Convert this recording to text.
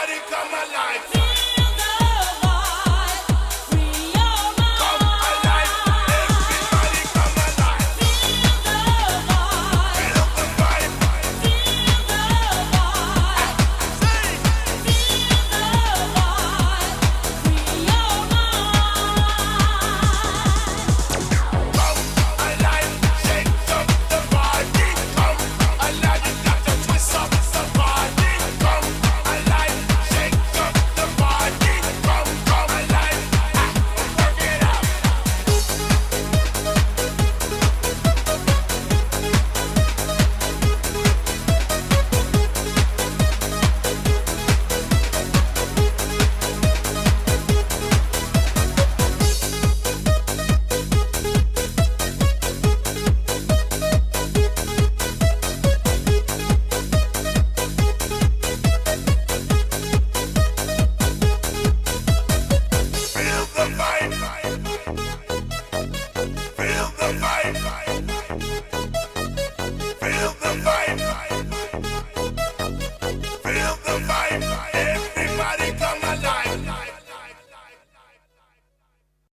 body come alive.